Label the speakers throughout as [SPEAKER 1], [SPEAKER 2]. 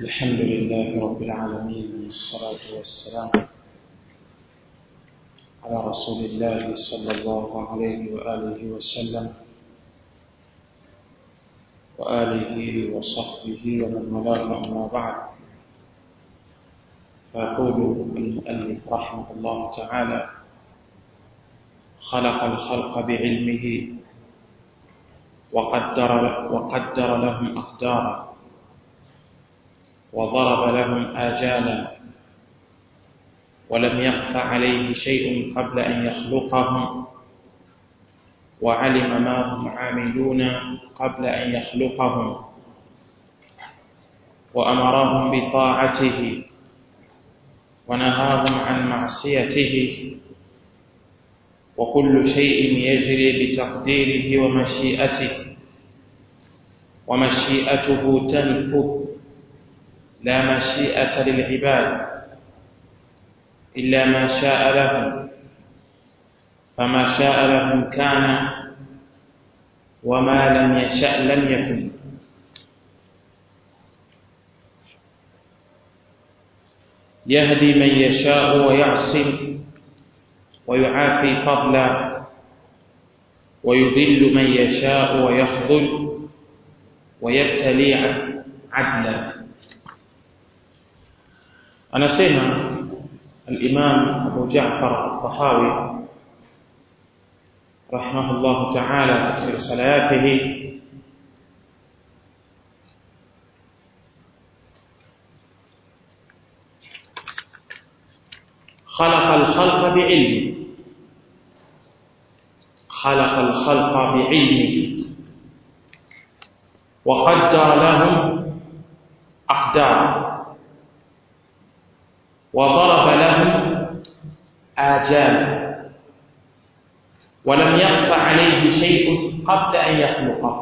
[SPEAKER 1] الحمد لله رب العالمين والصلاة والسلام على رسول الله صلى الله عليه وآله وسلم وآله وصحبه ومن والاه أما بعد. فيقول المؤلف رحمه الله تعالى خلق الخلق بعلمه وقدر وقدر لهم أقدارا وضرب لهم آجالا ولم يخف عليه شيء قبل أن يخلقهم وعلم ما هم عاملون قبل أن يخلقهم وأمرهم بطاعته ونهاهم عن معصيته وكل شيء يجري بتقديره ومشيئته ومشيئته تنفذ لا مشيئة للعباد إلا ما شاء لهم فما شاء لهم كان وما لم يشأ لم يكن. يهدي من يشاء ويعصم ويعافي فضلا ويذل من يشاء ويخذل ويبتلي عدلا. Anasema al-Imam Abu Ja'far al-Tahawi rahimahullah ta'ala katika risala yake hii خلق الخلق بعلمه خلق الخلق بعلمه وقدر لهم أقدارا وضرب لهم آجالا. ولم يخف عليه شيء قبل أن يخلقه.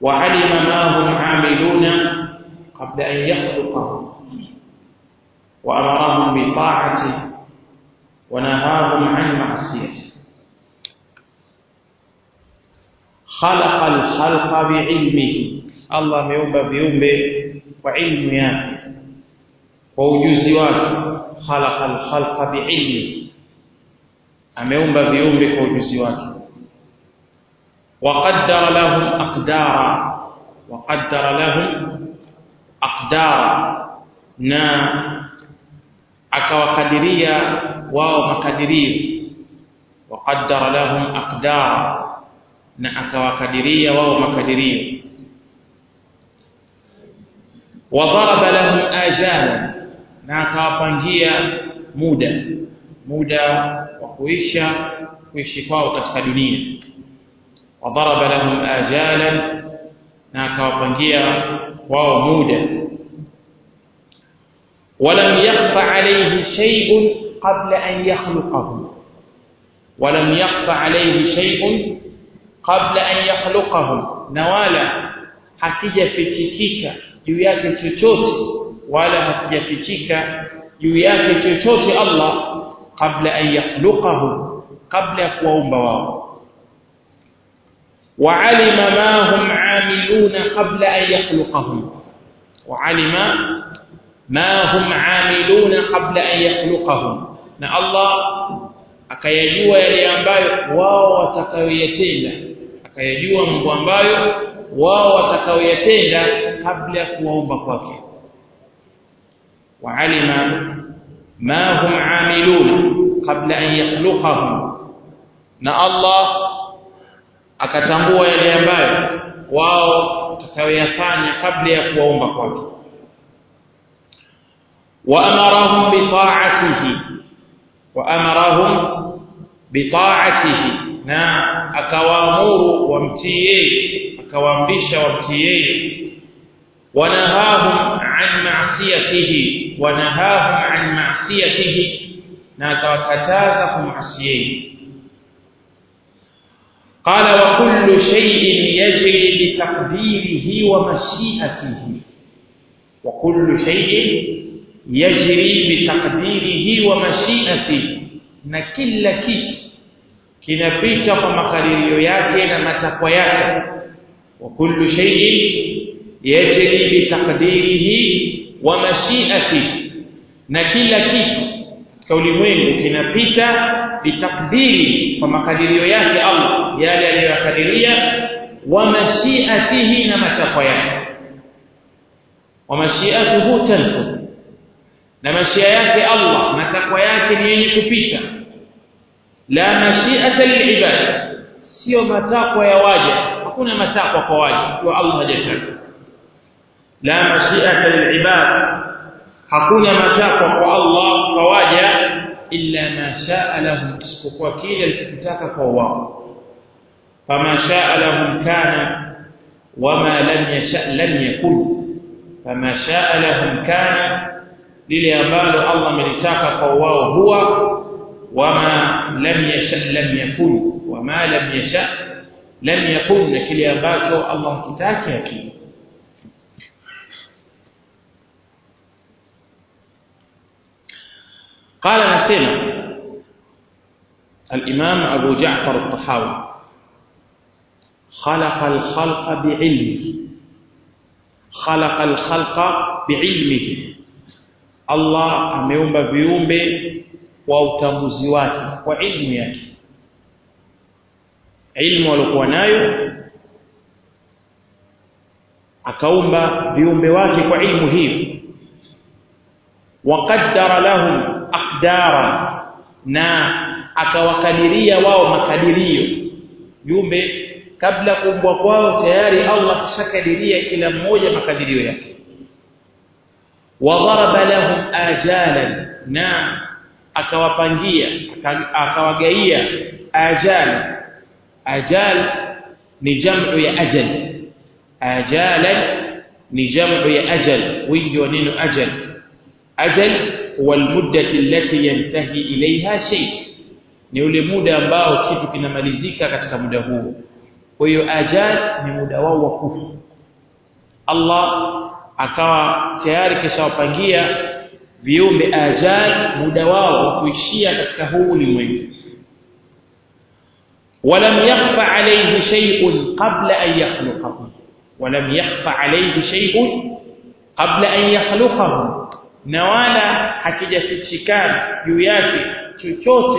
[SPEAKER 1] وعلم ما هم عاملون قبل أن يخلقه. وأمرهم بطاعته ونهاهم عن معصيته. خلق الخلق بعلمه. الله viumbe kwa ilmu yake kwa ujuzi wake khalaqa al-khalqa bi'ilmi ameumba viumbe kwa ujuzi wake wa qaddara lahum aqdara wa qaddara lahum aqdara na akawakadiria wao makadirio wa qaddara lahum aqdara na akawakadiria wao makadirio daraba lahum ajala na akawapangia muda muda wa kuisha kuishi kwao katika dunia wadaraba lahum ajalan na akawapangia wao muda ولم يخف عليه شيء قبل أن يخلقه ولم يخف عليه شيء قبل أن يخلقه نوالا hakijafichikika juu yake wala hakijafichika juu yake chochote Allah kabla an yakhluqahu kabla ya kuwaumba wao wa'alima ma hum 'amiluna qabla an yakhluqahum wa'alima ma hum 'amiluna qabla an yakhluqahum na Allah akayajua yale ambayo wao watakayoyatenda akayajua mambo ambayo wao watakayoyatenda kabla ya kuwaumba kwake وعلم ما هم عاملون قبل أن يخلقهم na Allah akatambua yale ambayo wao watakayoyafanya kabla ya kuwaomba kwake wa amarahum bi ta'atihi wa amarahum bi ta'atihi na akawaamuru wamtii yeye akawaamrisha wamtii yeye ونهاهم عن معصيته ونهاهم عن معصيته. نكاتازكم معصيه قال وكل شيء يجري بتقديره ومشيئته. وكل شيء يجري بتقديره ومشيئته. ما كي شيء kinapita kwa makadirio yake na matakwa yake yajri bitaqdirihi wa mashi'atihi na kila kitu katika ulimwengu kinapita bitakdiri kwa makadirio yake Allah yale aliyokadiria wa mashiatihi na matakwa yake. Wa mashiatuhu tanfu na mashia yake Allah matakwa yake ni yenye kupita. La mashiata lilibad. Sio matakwa ya waja. Hakuna matakwa kwa waja. Kwa Allah hajataka لا مشيئة للعباد. حقنا متاقوا مع الله فواجا إلا ما شاء لهم اسكوا كل الكتابه فوا. فما شاء لهم كان وما لم يشاء لم يكن. فما شاء لهم كان للي الله من ملتاقا فوا هو وما لم يشاء لم يكن. وما لم يشاء لم يكن. كل الله الله كتابه قال نسيم الإمام أبو جعفر الطحاوي خلق الخلق بعلمه خلق الخلق بعلمه. الله أميوم بفيوم وأوتمزيواته وعلمه علم ولقوناي أكوم بفيوم بواكي وعلمه وقدر لهم aqdara na akawakadiria wao makadirio viumbe kabla kuumbwa kwao tayari Allah kishakadiria kila mmoja makadirio yake wadharaba lahum ajalan na akawapangia akawagaia ajal ajal ni jamu ya ajal ajalan ni jamu ya ajal wingi wa neno ajal ajal almuddati allati yantahi ilaiha shay ni ule muda ambao kitu kinamalizika katika muda huo kwa hiyo ajal ni muda wao wa kufa Allah akawa tayari kishawapangia viumbe ajal muda wao wa kuishia katika huu ulimwengu ولم يخفى عليه شيء قبل أن يخلقه ولم يخفى عليه شيء قبل أن يخلقه na wala hakijafichikana juu yake chochote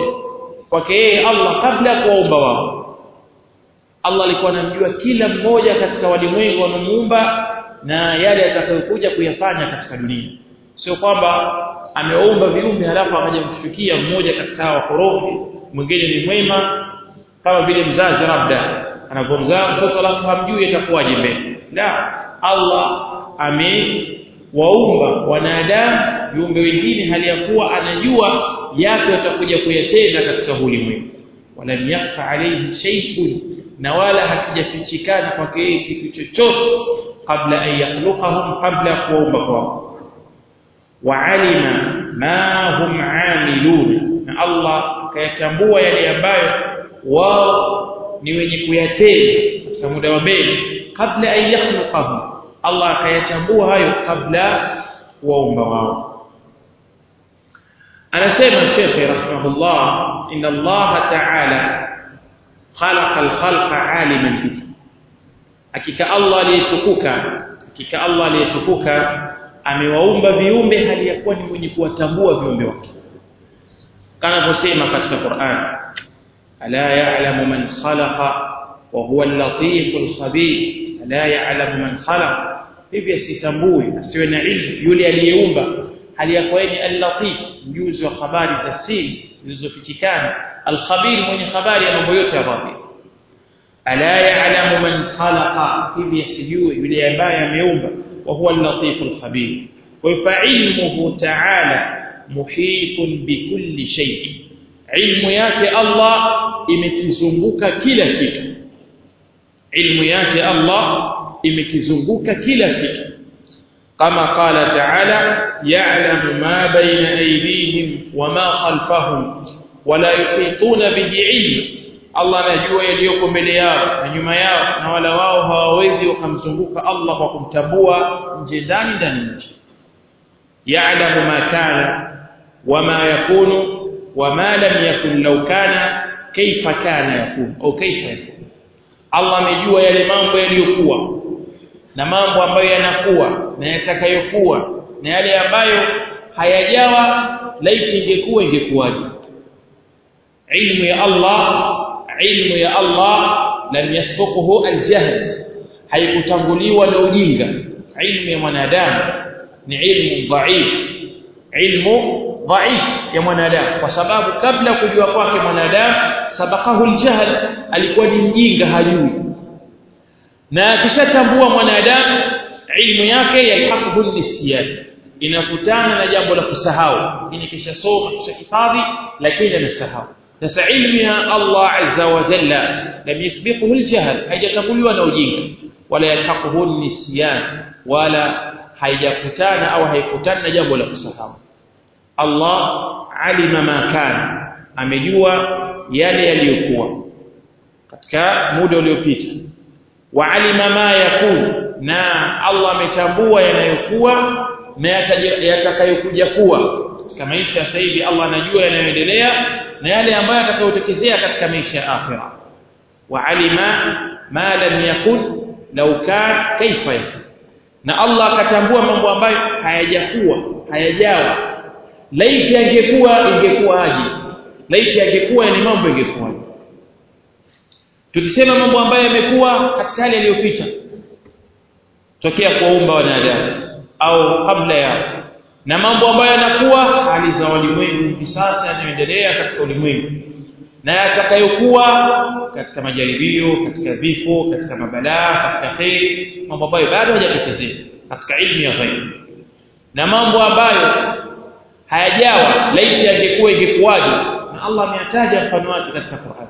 [SPEAKER 1] kwake yeye Allah kabla ya kuwaumba wao. Allah alikuwa anamjua kila mmoja katika walimwengu wanamuumba na yale atakayokuja kuyafanya katika dunia. Sio kwamba ameumba viumbe halafu akajamshukia mmoja katika hawa korofi. Mwingine ni mwema kama vile mzazi labda anapomzaa mtoto alafu hamjui atakuwaje mbele. La Allah ame waumba wanadamu viumbe wengine hali ya kuwa anajua yapi watakuja kuyatenda katika ulimwengu. Walam yakfa alayhi shay'un na wala hakijafichikana kwake yeye kitu chochote kabla an yakhluqahum kabla kuumba kwao wa alima ma hum amilun na Allah akayatambua yale ambayo wao ni wenye kuyatenda katika muda wa mbele kabla an yakhluqahum Allah akayatambua hayo kabla waumba wao anasema Sheikh rahimahullah inna Allah ta'ala khalaqa al-khalqa 'aliman bihi hakika Allah aliyetukuka hakika Allah aliyetukuka amewaumba viumbe hali ya kuwa ni mwenye kuwatambua viumbe wake kama anavyosema katika Qur'an ala ya'lamu man khalaqa wa huwa al-latiful khabir la ya'lamu man khalaq hivi asitambue asiwe na ilmu yule aliyeumba hali ya kwani al-latif mjuzi wa habari za siri zilizofichikana al-khabir mwenye habari ya mambo yote ya dhahiri ala ya'lamu man khalaqa hivi asijue yule ambaye ameumba wa huwa al-latif al-khabir wa fa'ilmuhu ta'ala muhitun bikulli shay'in ilmu yake Allah imekizunguka kila kitu ilmu yake Allah imekizunguka kila kitu. Kama qala ta'ala ya'lamu ma baina aydihim wama khalfahum wala yuhituna bihi ilma Allah anajua yaliyoko mbele yao na nyuma yao na wala wao hawawezi wakamzunguka Allah kwa kumtambua nje ndani ndani nje. Ya'lamu ma kana wama yakunu wama lam yakun law kana kaifa kana yakun au kaifa yakun. Allah amejua yale mambo yaliyokuwa na mambo ambayo yanakuwa na yatakayokuwa na yale ambayo hayajawa laiti ingekuwa ingekuwaje? Ilmu ya Allah ilmu ya Allah lam yasbuquhu aljahl. Haikutanguliwa na ujinga. Ilmu ya mwanadamu ni ilmu dhaif. Ilmu dhaif ya mwanadamu. Kwa sababu kabla kujua kwake mwanadamu sabaqahu aljahl. Alikuwa ni mjinga hajui na akishatambua mwanadamu ilmu yake yalhaquhu nisyan inakutana na jambo la kusahau. Lakini kisha soma kisha hifadhi lakini anasahau. Sasa ilmu ya Allah azza wa jalla lam yasbiquhu aljahl haijatanguliwa na ujinga wala yalhaquhu nisyan wala haijakutana au haikutana na jambo la kusahau. Allah alima ma kana amejua yale yaliyokuwa. Katika muda uliopita wa alima ma yakun na Allah ametambua yanayokuwa na yatakayokuja kuwa. Katika maisha sasa Allah anajua yanayoendelea na yale ambayo atakayotekezea katika maisha ya akhira. Wa alima ma lam yakun law kan kaifa yakun. Na Allah akatambua mambo ambayo hayajakuwa hayajawa. Laiti angekuwa ingekuwa aje. Laiti angekuwa ni mambo ingekuwa tukisema mambo ambayo yamekuwa katika hali iliyopita tokea kuumba wanadamu au kabla ya na mambo ambayo yanakuwa hali za ulimwengu hivi sasa yanayoendelea katika ulimwengu na yatakayokuwa katika majaribio katika vifo katika mabalaa katika kheri mambo ambayo bado hajatokezea katika ilmu ya ghaib na mambo ambayo hayajawa laiti yangekuwa ingekuwaje? Na Allah ameyataja mfano wake katika Qur'an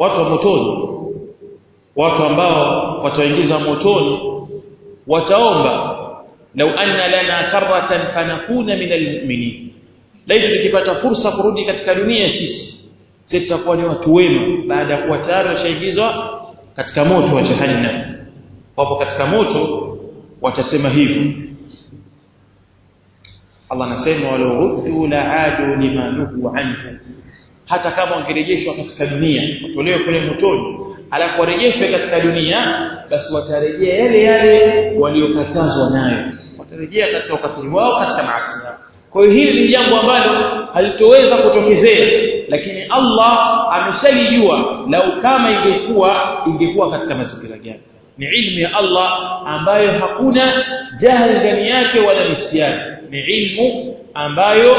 [SPEAKER 1] watu wa motoni watu ambao wataingiza motoni wataomba lau anna lana karatan fanakuna min almu'minin. Laiti tukipata fursa kurudi katika dunia sisi sisi tutakuwa ni watu wema baada ya kuwa tayari washaingizwa katika moto wa jahannam. Wapo katika moto watasema hivyo Allah anasema walau ruddu la'adu lima nuhu anhu hata kama wangerejeshwa katika dunia watolewe kule motoni. Alafu warejeshwe katika dunia basi watarejea yale yale waliokatazwa nayo. Watarejea katika ukatili wao katika maasi yao. Kwa hiyo hili ni jambo ambalo halitoweza kutokezea lakini Allah ameshalijua lau kama ingekuwa ingekuwa katika mazingira gani. Ni ilmu ya Allah ambayo hakuna jahili ndani yake wala nisiani ni ilmu ambayo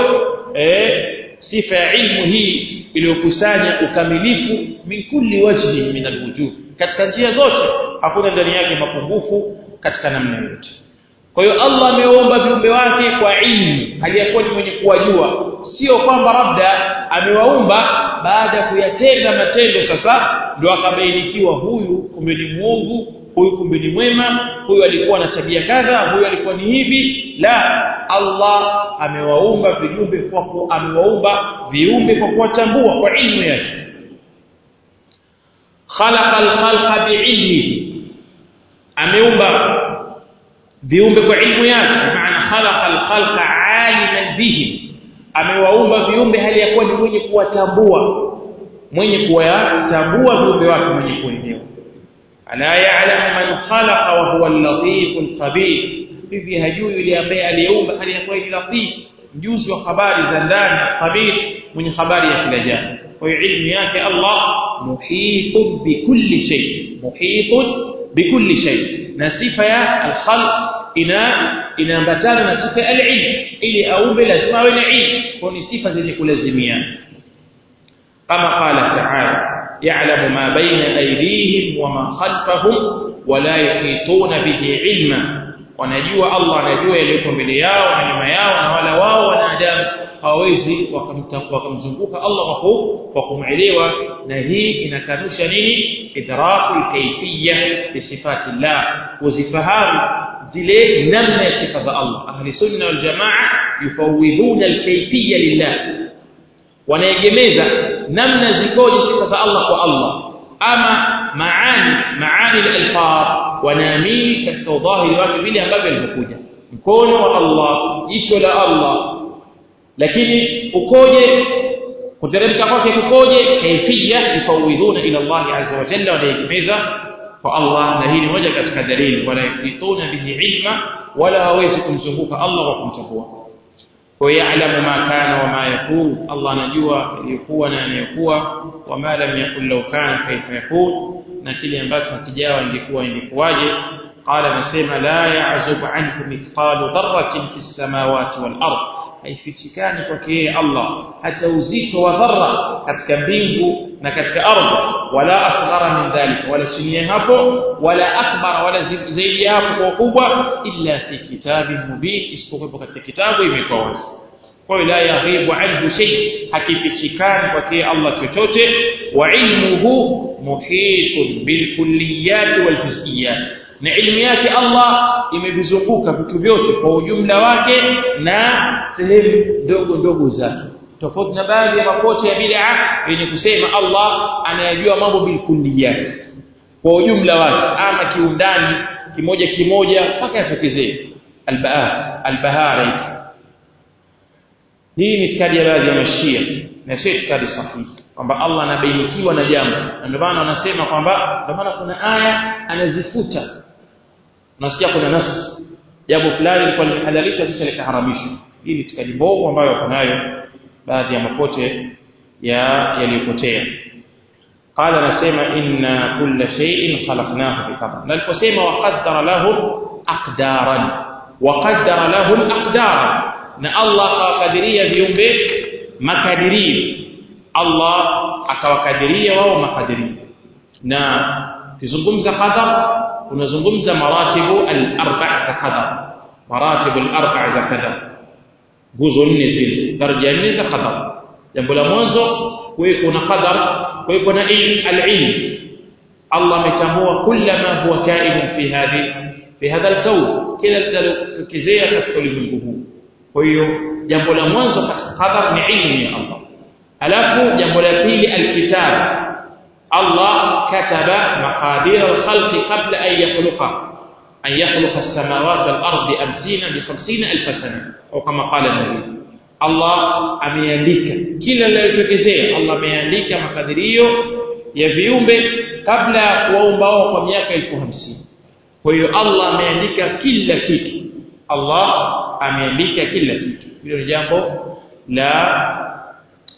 [SPEAKER 1] eh, sifa ya ilmu hii iliyokusanya ukamilifu min kulli wajhi min alwujuh katika njia zote hakuna ndani yake mapungufu katika namna yote kwa hiyo Allah ameomba viumbe wake kwa ilmu hajakuwa ni mwenye kuwajua. Sio kwamba labda amewaumba baada ya kuyatenda matendo sasa ndio akabainikiwa huyu kumbe ni muovu huyu kumbe ni mwema huyu alikuwa na tabia kadha huyu alikuwa ni hivi. La Allah amewaumba viumbe kwa amewaumba viumbe kwa kuwatambua kwa ilmu yake. Khalaqa al-khalqa bi'ilmihi. Ameumba viumbe kwa ilmu yake maana khalaqa al-khalqa 'aliman bihi. Amewaumba viumbe hali ya kuwa ni mwenye kuwatambua mwenye kuwatambua viumbe wake mwenye kuelewa ألا يعلم من خلق وهو اللطيف الخبير؟ في هجوي لأبي اليوم بحر يقوي اللطيف جوز وخبار زندان خبير من خبار يكل جان ويعلم يا الله محيط بكل شيء محيط بكل شيء. نصف يا الخلق إنا إنا بتار نصف العلم. إلي أوب الأسماء والعلم ونصف ذلك لزميان كما قال تعالى يعلم ما بين أيديهم وما خلفهم ولا يحيطون به علما. ونجوى الله نجوى إليكم بلياء ونعم ياء ونوالا واو ونعدام هاويزي وكم زنبوك. الله وقوم وقوم عليه ونهي إن كانوا شنيني إدراك الكيفية لصفات الله. وزفهار زلي نمنا صفة الله. أهل سنة والجماعة يفوضون الكيفية لله. Wanaegemeza namna zikoje sifa za Allah kwa Allah. Ama maani maani al-alfaz wanaamini katika udhahiri wake vile ambavyo alikuja mkono wa Allah jicho la Allah. Lakini ukoje kuteremka kwake kukoje? Kaifia yufawidhuna ila Allah azza wa jalla wanaegemeza kwa Allah. Na hii ni moja katika dalili wala yakituna bihi ilma wala hawezi kumzunguka Allah wa kumtambua ويعلم ما كان وما يكون. الله anajua iliyokuwa na yanayokuwa wama lam yakun law kana kaifa yakun na kile ambacho hakijawa ingekuwa ingekuwaje. قال نسمع لا يعزب عنه مثقال ذره في السماوات والارض haifichikani kwake yeye Allah. Hata uzito wa dharra katika mbingu na katika ardhi wala asghara min dhalika wala chini hapo wala akbar wala zaidi hapo kwa ukubwa illa fi kitabin mubin isipokuwa katika kitabu imekuwa wazi kwa hiyo la yaghibu anhu shay hakifichikani kwake Allah chochote wa ilmuhu muhitun bil kulliyat wal juz'iyat na ilmu yake Allah imevizunguka vitu vyote kwa ujumla wake na sehemu ndogo ndogo zake tofauti na baadhi ya makocha ya bid'a yenye kusema Allah anayajua mambo bilkulliyat kwa ujumla wake ama kiundani kimoja kimoja mpaka yatokezee albahar albahara hii ni itikadi ya baadhi ya mashia na sio itikadi sahihi kwamba Allah anabainikiwa na jambo. Na ndio maana wanasema kwamba ndio maana kuna aya anazifuta. Unasikia kuna nasi. Jambo fulani lilikuwa limehalalishwa kisha likaharamishwa hii ni itikadi mbovu ambayo wako nayo baadhi ya mapote ya yaliyopotea قال anasema inna kulla shay'in khalaqnahu biqadar na aliposema waqaddara lahum aqdaran waqaddara lahum aqdaran na Allah akawakadiria viumbe makadirio Allah akawakadiria wao makadirio na kizungumza qadar unazungumza maratibu al-arba' za qadar maratibu al-arba' za qadar nguzo nne zile daraja nne za qadar jambo la mwanzo kuweko na qadar kuweko na ilm al-ilm Allah ametambua kila ma huwa kainun fi hadhi fi hadha al-kawn kila litakizea katika ulimwengu huu kwa hiyo jambo la mwanzo katika qadar ni ilmu ya Allah alafu jambo la pili alkitab Allah kataba maqadir alkhalqi qabla an yakhluqa أن يخلق السماوات الأرض بأمسين بخمسين ألف سنة. أو كما قال النبي. الله أميانيك كلا لا يتكزي. الله أميانيك مقدريو. يبيوم قبل قوم باو قمياك الفهمسين ويو الله أميانيك كلا فيك. الله أميانيك كلا فيك. يقول الجامب لا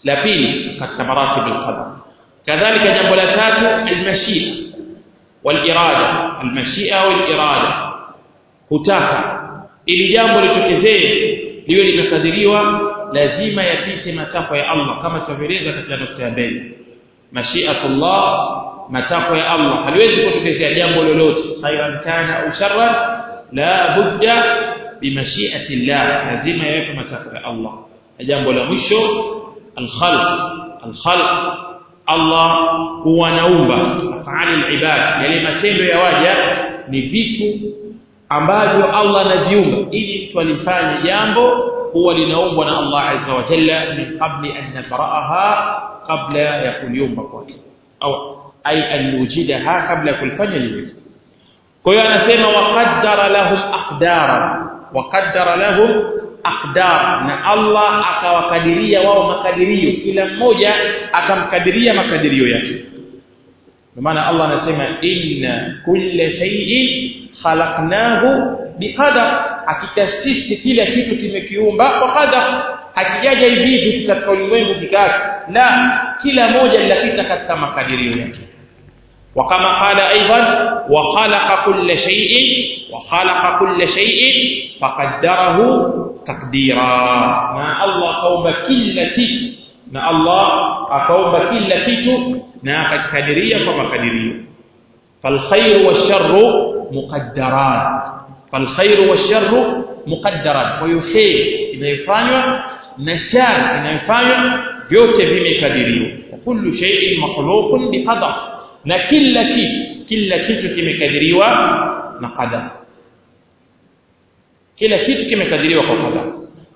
[SPEAKER 1] لا فيني. كتمرات بالقدر. كذلك جامب لا المشيئة. Wal-irada al-mashia wal-irada kutaka ili jambo litokezee liwe limekadiriwa lazima yapite matakwa ya Allah kama tutaeleza katika nukta ya mbele mashiatullah matakwa ya Allah haliwezi kutokezea jambo lolote khairan kana au sharran la budda bimashiati llah lazima yawepo matakwa ya Allah jambo la mwisho alkhalq alkhalq Allah huwa naumba afali alibad yale matendo ya waja ni vitu ambavyo Allah anaviumba ili mtu alifanye jambo huwa linaumbwa na Allah azza wa jalla min qabli an nabraaha qabla ya kuliumba kwake au ay an nujidaha kabla ya kulifanya liwe kwa hiyo anasema waqaddara lahum aqdara waqaddara lahum aqdar na Allah akawakadiria wao makadirio. Kila mmoja akamkadiria makadirio yake. Kwa maana Allah anasema inna kulla shay'in khalaqnahu biqadar. Hakika sisi kila kitu kimekiumba kwa qadar. Hakijaja hivi katika ulimwengu kikaka la kila moja linapita katika makadirio yake وكما قال أيضا وخلق كل شيء وخلق كل شيء فقدره تقديرا. ما الله قوم كل شيء ما الله قوم كل شيء نا قد قدريا فما قدريا فالخير والشر مقدران فالخير والشر مقدران ويخير. انه يفعلوا نشر انه يفعلوا يوتي بمقدريه وكل شيء مخلوق بقدر. Na kila kitu kila kitu kimekadiriwa na qadar kila kitu kimekadiriwa kwa qadar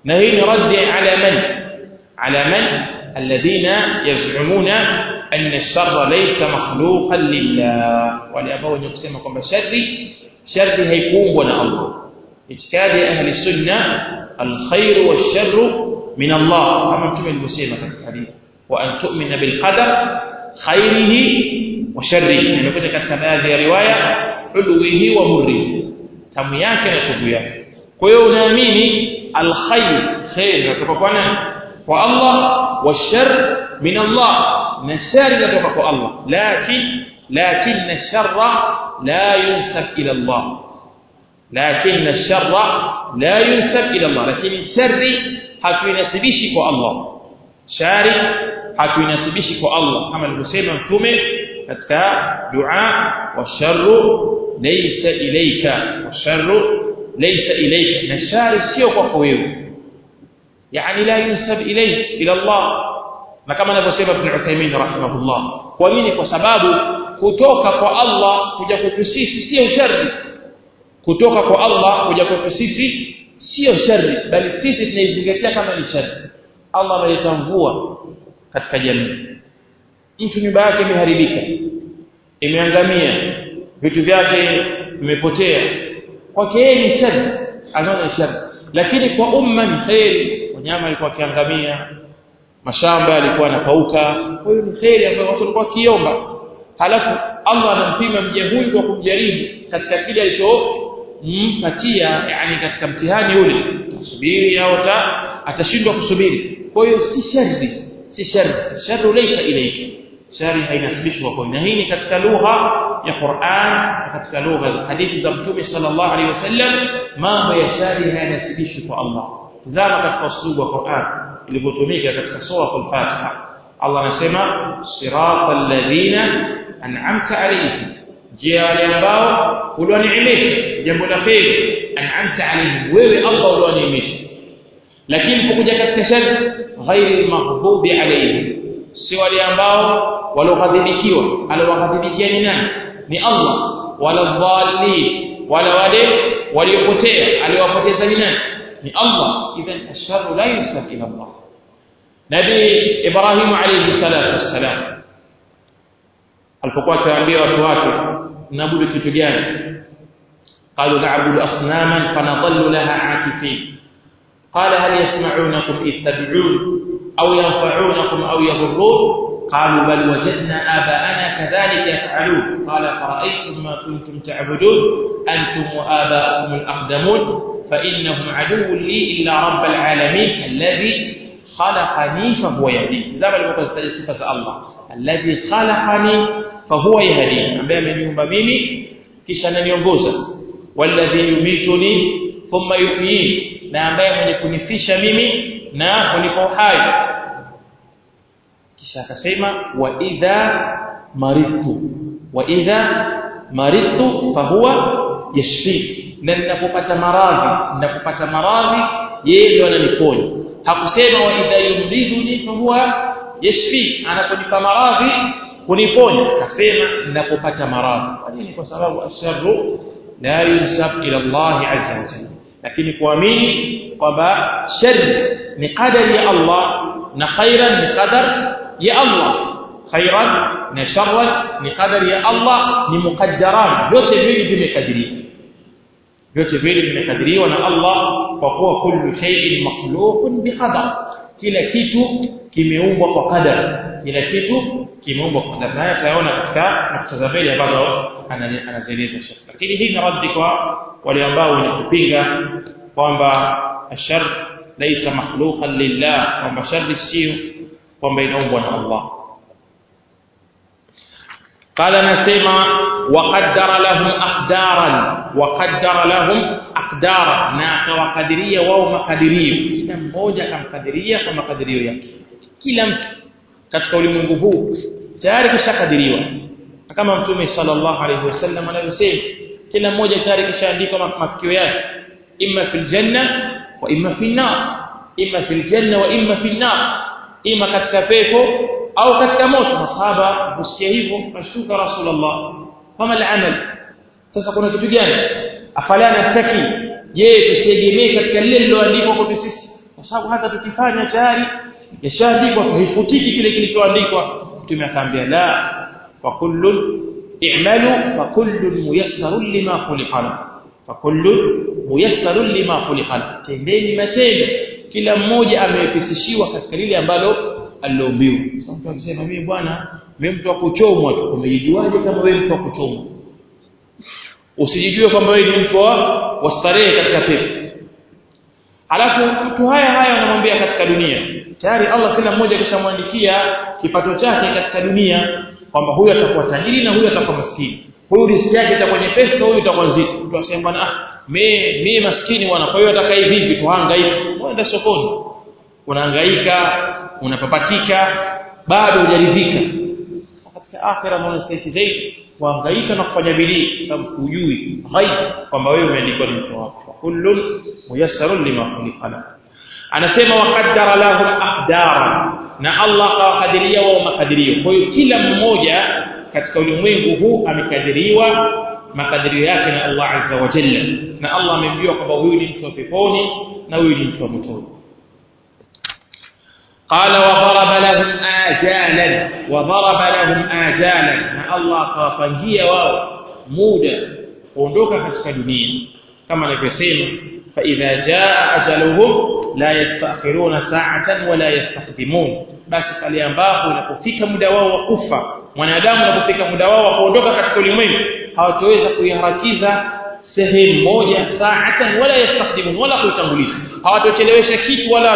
[SPEAKER 1] na hii ni raddi ala man ala man alladhina yaz'umuna anna ash-sharra laysa makhluqan lillah wale ambao wenye kusema kwamba shari shari haikuumbwa na Allah itikadi ahli sunna alkhair wash-sharr min Allah kama alivyosema katika hadithi wa an tu'mina bil qadar khairihi wa sharri imekuja katika baadhi ya riwaya ulwihi wa murrihi tamu yake na chungu yake kwa hiyo unaamini alkhair khair inatoka kwa nani kwa Allah washar min Allah na shari inatoka kwa Allah lakin lakin sharra la yunsab ila Allah lakin sharra la yunsab ila Allah lakini shari hatuinasibishi kwa Allah shari hatuinasibishi kwa Allah kama alivyosema mtume katika dua washarru laysa ilayka washarru laysa ilayka. Na shari sio kwako wewe. Yani la yunsab ilayhi ila Allah. Na kama anavyosema Ibn Uthaymeen rahimahullah. Kwa nini? Kwa sababu kutoka kwa Allah kuja kwetu sisi sio shari kutoka kwa Allah kuja kwetu sisi sio shari bali sisi tunaizingatia kama ni shari Allah ameleta mvua katika jamii mtu nyumba yake imeharibika imeangamia vitu vyake vimepotea. Kwake yeye ni shari anaona shari lakini kwa umma ni kheri wanyama walikuwa wakiangamia mashamba yalikuwa yanapauka kwa hiyo ni kheri ambayo watu walikuwa wakiomba. Halafu Allah anampima mja huyu kwa kumjaribu katika kile alichompatia yani katika mtihani ule. Subiri au atashindwa kusubiri. Kwa hiyo si shari si shari shari leisha ilayka shari hainasibishwa kwa na hii ni katika lugha ya Qur'an katika lugha za hadithi za Mtume sallallahu alaihi wasallam mambo ya shari hayanasibishwi kwa Allah. Zama katika usugu wa Qur'an ilivyotumika katika sura al-Fatiha Allah anasema siratal ladina an'amta alayhim. Je ambao uliwaneemesha jambo la pili an'amta alayhim. Wewe Allah uliwaneemesha lakini kukuja katika shari ghairi maghdubi alayhim. Si wale ambao walioghadhibikiwa alioghadhibikia ni nani ni Allah wala dhalin wala wale waliopotea aliowapoteza ni nani ni Allah idhan asharu la yusab ila Allah Nabi Ibrahim alayhi salatu wassalam alipokuwa akiwaambia watu wake mnaabudu kitu gani قالوا نعبد أصناما فنظل لها عاكفين قال هل يسمعونكم إذ تدعون أو ينفعونكم أو يضرون قالوا بل وجدنا آباءنا كذلك يفعلون. قال فرأيتم ما كنتم تعبدون؟ أنتم وآباؤكم الأقدمون. فإنهم عدو لي إلا رب العالمين الذي خلقني فهو زي ما المقصد صفة الله. الذي خلقني فهو يهدين ambaye ameniumba mimi kisha ananiongoza والذي يميتني ثم يحيين na ambaye mwenye kunifisha mimi na kunipa uhai kisha akasema wa idha maridtu wa idha maridtu fahuwa yashfi na ninapopata maradhi ninapopata maradhi yeye ndio ananiponya. Hakusema wa idha yumriduni fahuwa yashfi anaponipa maradhi kuniponya akasema ninapopata maradhi. Kwa nini? Kwa sababu asharru la yusab ila Allah azza wa jalla. Lakini kuamini kwamba shari ni qadari ya Allah na khairan ni qadar يا الله خيرا نشرا لقدر يا الله لمقدرات يوتي فيلي بمقدري يوتي فيلي بمقدري وأنا الله فقوى كل شيء مخلوق بقدر كلا كيتو كيميوم وقدر كلا كيتو كيميوم وقدر لا يتعون أكتا نقتضى فيلي بدر أنا أنا زليزة شكرا لكن هنا ردك وليمباو نكوبيغا وانبا الشر ليس مخلوقا لله وانبا شر السيو kwamba inaombwa na Allah. Qala nasema waqaddara lahum aqdaran waqaddara lahum aqdara. Na akawakadiria wao makadirio. Kila mmoja akamkadiria kwa makadirio yake. Kila mtu katika ulimwengu huu tayari kishakadiriwa kama mtume sallallahu alayhi wasallam anavyosema kila mmoja tayari kishaandikwa mafikio yake. Imma fil janna wa imma fil nar. Imma fil janna wa imma fil nar. Imma katika pepo au katika moto masahaba kusikia hivyo kashtuka rasulullah kama al-amal sasa kuna kitu gani afala nataki je tusiegemee katika lile liloandikwa kwa sisi kwa sababu hata tukifanya tayari yashaandikwa tuhifutiki kile kilichoandikwa mtume akaambia la fa kullun i'malu fa kullun muyassarun lima khuliqa fa kullun muyassarun lima khuliqa tendeni matendo kila mmoja amepisishiwa katika lile ambalo aliombiwa sasa mtu akisema mimi bwana mimi mtu wa kuchomwa tu umejijuaje kama wewe mtu wa kuchomwa? Usijijue kwamba wewe ni mtu wa starehe katika pepo. Alafu mtu haya haya anamwambia katika dunia. Tayari Allah kila mmoja kishamwandikia kipato chake katika dunia kwamba huyu atakuwa tajiri na huyu atakuwa maskini. Huyu riziki yake itakuwa nyepesi na huyu itakuwa nzito. Mtu asema bwana ah mimi mimi maskini bwana kwa hiyo nataka hivi hivi tuhangaika unaenda sokoni unahangaika unapapatika bado hujaridhika. Katika akhira mbona stahiki zaidi kuhangaika na kufanya bidii sababu hujui ghaib kwamba wewe umeandikwa ni mtu wako. Kullun muyassarun lima khuliqa anasema waqaddara lahum aqdara na Allah kawakadiria wao makadirio. Kwa hiyo kila mmoja katika ulimwengu huu amekadiriwa makadirio yake na Allah azza wa jalla na Allah amemjua kwamba huyu ni mtu wa peponi na huyu ni mtu wa motoni قال وضرب لهم آجالا وضرب لهم آجالا na Allah kawapangia wao muda kuondoka katika dunia kama anavyosema fa idha jaa ajaluhum la yastakhiruna sa'atan wala yastaqdimun basi pale ambapo unapofika muda wao wa kufa mwanadamu unapofika muda wao wa kuondoka katika ulimwengu hawataweza kuiharakiza sehemu moja sa'atan wala yastaqdimun wala kuitanguliza. Hawatochelewesha kitu wala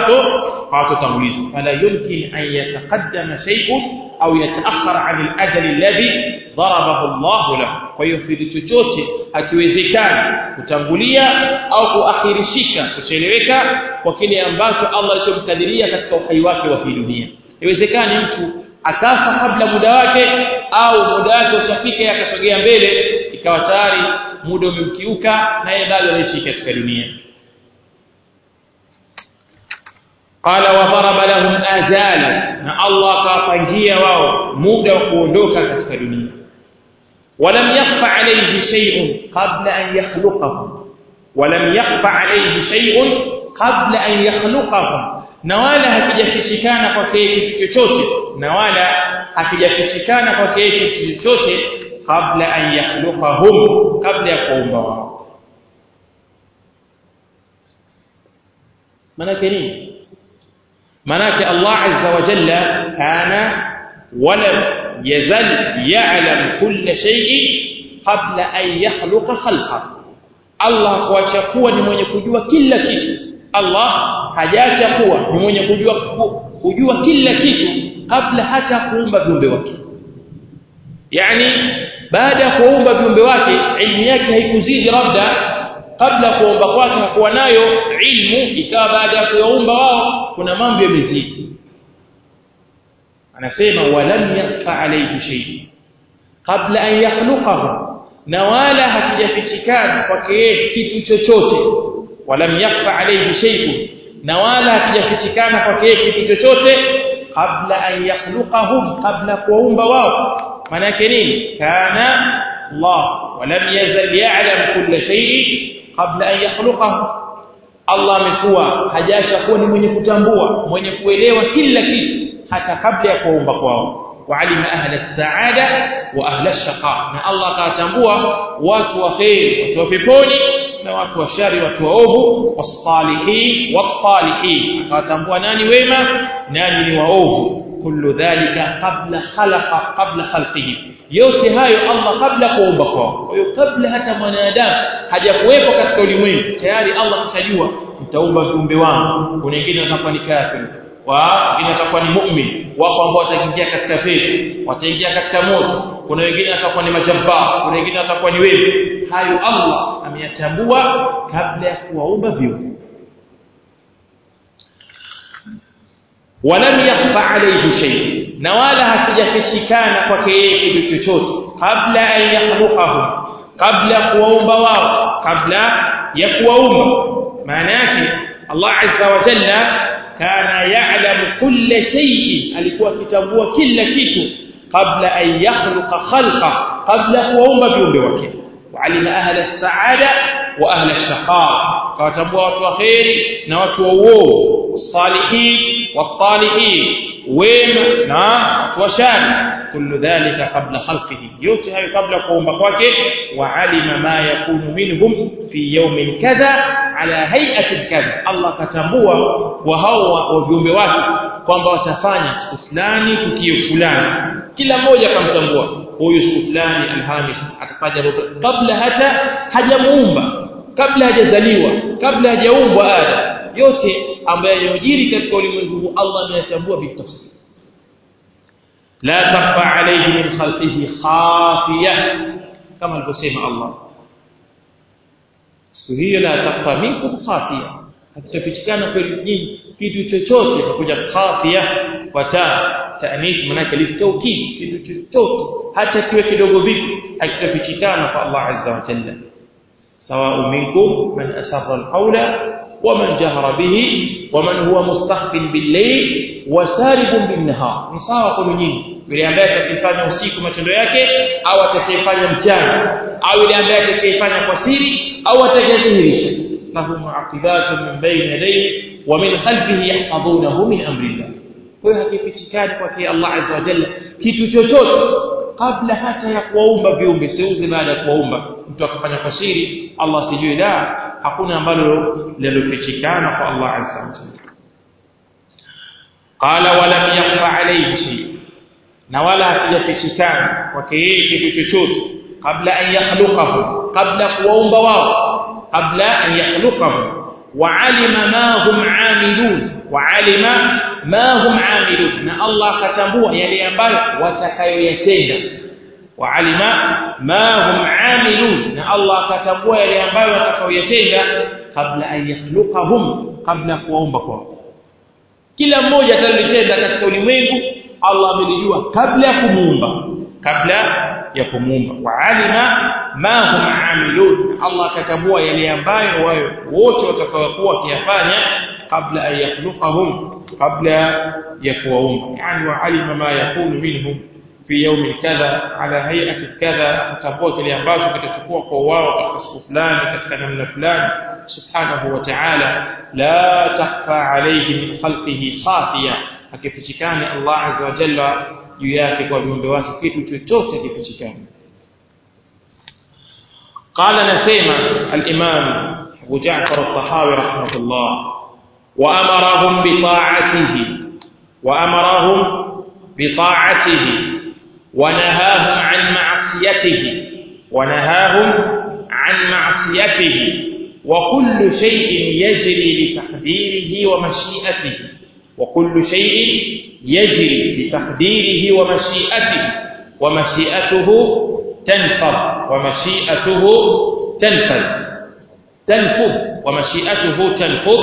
[SPEAKER 1] hawatotanguliza fala yumkin an yataqaddama shay'un au yataakhara 'an al-ajali alladhi darabahu Allah lahu. Kwa hiyo kitu chochote hakiwezekani kutangulia au kuakhirishika kucheleweka kwa kile ambacho Allah alichomkadiria katika uhai wake wa dunia haiwezekani mtu akafa kabla muda wake au muda wake ushafika yakasogea mbele ikawa tayari muda umemkiuka naye bado anaishi katika dunia قال وضرب لهم آجالا na Allah akawapangia wao muda wa kuondoka katika dunia ولم يخفى عليه شيء قبل أن يخلقهم ولم يخفى عليه شيء قبل أن يخلقهم na wala hakijafichikana kwake kitu chochote na wala hakijafichikana kwake kitu chochote kabla an yakhluqahum kabla ya kuumba wao manake nini manake Allah azza wa jalla kana wala yazal ya'lam kull shay'in qabla an yakhluqa khalqa Allah kuacha kuwa ni mwenye kujua kila kitu Allah hajaacha kuwa ni mwenye kujua kujua kila kitu kabla hata kuumba viumbe wake. Yani baada ya kuumba viumbe wake elimu yake haikuzidi labda kabla kuomba kwake hakuwa nayo ilmu ikawa baada ya kuumba wao kuna mambo yamezidi. Anasema walam yafa alayhi shay. Kabla an yakhluqahu na wala hakijafichikana kwake kitu chochote. Walam yafa alayhi shay'un na wala hakijafichikana kwake kitu chochote kabla an yakhluqahum kabla kuumba wao maana yake nini kana Allah walam yazal ya'lam kull shay'in kabla an yakhluqahum Allah amekuwa hajaacha kuwa ni mwenye kutambua mwenye kuelewa kila kitu hata kabla ya kuumba kwao وعلم أهل السعادة وأهل الشقاء na Allah akatambua watu wa khair watu wa peponi na watu wa shari watu waovu wasalihin wattalihin akawatambua nani wema nani ni waovu kullu dhalika qabla khalaqa qabla khalqihi. Yote hayo Allah kabla kuumba kwao. Kwa hiyo kabla hata mwanadamu hajakuwepo katika ulimwengu tayari Allah kashajua nitaumba viumbe wangu. Kuna wengine watakuwa ni kafiri wa wengine watakuwa ni mu'min. Wapo ambao wataingia katika pepo wataingia katika moto kuna wengine atakuwa ni majabba kuna wengine atakuwa ni wewe hayo Allah ameyatambua kabla ya kuwaumba viumbe walam yakhfa alayhi shay. Na wala hakijafichikana kwake yeye kitu chochote. Kabla an yakhluqahum kabla kuwaumba wao kabla ya kuwaumba. Maana yake Allah azza wa jalla kana ya'lamu kulla shay'in alikuwa akitambua kila kitu قبل أن يخلق خلقه. قبل أن يخلق خلقه وعلم أهل السعادة وأهل الشقاء. فأتبوا أتوا خيري نواتوا ووو. الصالحين والطالحين. وين؟ نواتوا شان كل ذلك قبل خلقه. يوتها قبل قوم بخواكه وعلم ما يكون منهم في يوم كذا على هيئة كذا. الله كتبوا وهو وجوم بواكه قوم بواتفاني تكسلاني تكيو فلاني kila mmoja akamtambua huyu fulani alhamis atafanya kabla hata hajamuumba kabla hajazaliwa kabla hajaumbwa ada yote ambayo yanajiri katika ulimwengu huu Allah anayatambua bitafsiri la takhfa alayhi min khalqihi khafiyah kama alivyosema Allah siku la takhfa minkum khafiyah hakitafichikana kweli nyinyi kitu chochote kitakuja khafia kwa taa taanith manake litawkid kitu chochote hata kiwe kidogo vipi hakitafichikana kwa Allah azza wa jalla sawa minkum man asarra alqawla ومن جهر به ومن هو مستخف بالليل وسارب بالنهار ni sawa kwa nyinyi yule ambaye atakifanya usiku matendo yake au atakayefanya mchana au yule ambaye atakayefanya kwa siri au atakayedhihirisha له معقبات من بين يديه ومن خلفه يحفظونه من امر الله Kwa hakipitikani kwake Allah azza wa jalla kitu chochote kabla hata ya kuwaumba viumbe seuze baada ya kuwaumba mtu akafanya kwa siri Allah sijui la hakuna ambalo linalofichikana kwa Allah azza wa jalla qala walam yakhfa alayhi na wala hakijafichikana kwake yeye kitu chochote kabla an yakhluqahu kabla kuwaumba wao قبل أن يخلقهم وعلم ما هم عاملون وعلم ما هم عاملون na Allah katambua yale ambayo watakayoyatenda وعلم ما هم عاملون na Allah katambua yale ambayo watakayoyatenda kabla an yakhluqahum kabla kuwaumba kwao kila mmoja atalitenda katika ulimwengu Allah amelijua kabla ya kumuumba kabla ya kumuumba waalima ma hum amilun Allah katambua yale ambayo wao wote watakaokuwa wakiyafanya kabla an yakhluqahum kabla ya kuwaumba yani waalima ma yakunu minhum fi yawm kadha ala hay'ati kadha atambua kile ambacho kitachukua kwa wao katika siku fulani katika namna fulani subhanahu wa ta'ala la takhfa alayhi min khalqihi khafiya akifichikani Allah azza wa jalla juu yake kwa viumbe wake kitu chochote kifichikani قال نسيما الإمام أبو جعفر الطحاوي رحمه الله وأمرهم بطاعته وأمرهم بطاعته ونهاهم عن معصيته ونهاهم عن معصيته وكل شيء يجري لتقديره ومشيئته وكل شيء يجري بتقديره ومشيئته ومشيئته تنفذ ومشيئته تنفذ. تنفذ ومشيئته تنفذ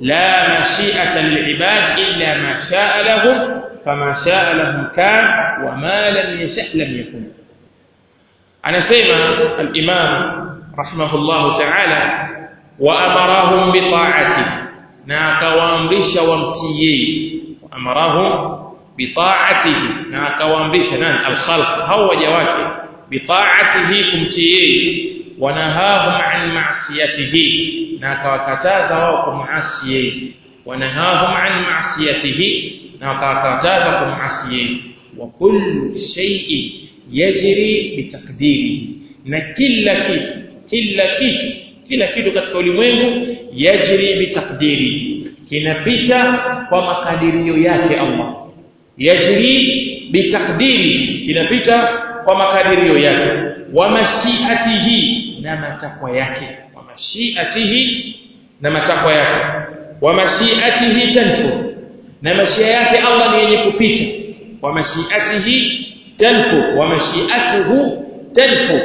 [SPEAKER 1] لا مشيئة للعباد إلا ما شاء لهم فما شاء لهم كان وما لم يشأ لم يكن. أنا سيما الإمام رحمه الله تعالى وأمرهم بطاعته. ناكوامرش وامتيي وأمرهم بطاعته ناكوامرش نان الخلق هو جواكي بطاعته kumtii wanahahum an ma'siyatihi na akawakataza wao kumasi yeye wanahahum an ma'siyatihi na akawakataza kumasi yeye wa kullu shay'in yajri bitakdirihi na kila kitu kila kitu kila kitu katika ulimwengu yajri bitakdirihi kinapita kwa makadirio yake Allah. Yajri bitakdirihi kinapita kwa makadirio yake. Wa mashiatihi na matakwa yake. Wa mashiatihi na matakwa yake. Wa mashiatihi tanfu na mashia yake Allah ni yenye kupita. Wa mashiatihi tanfu wa mashiatuhu tanfu.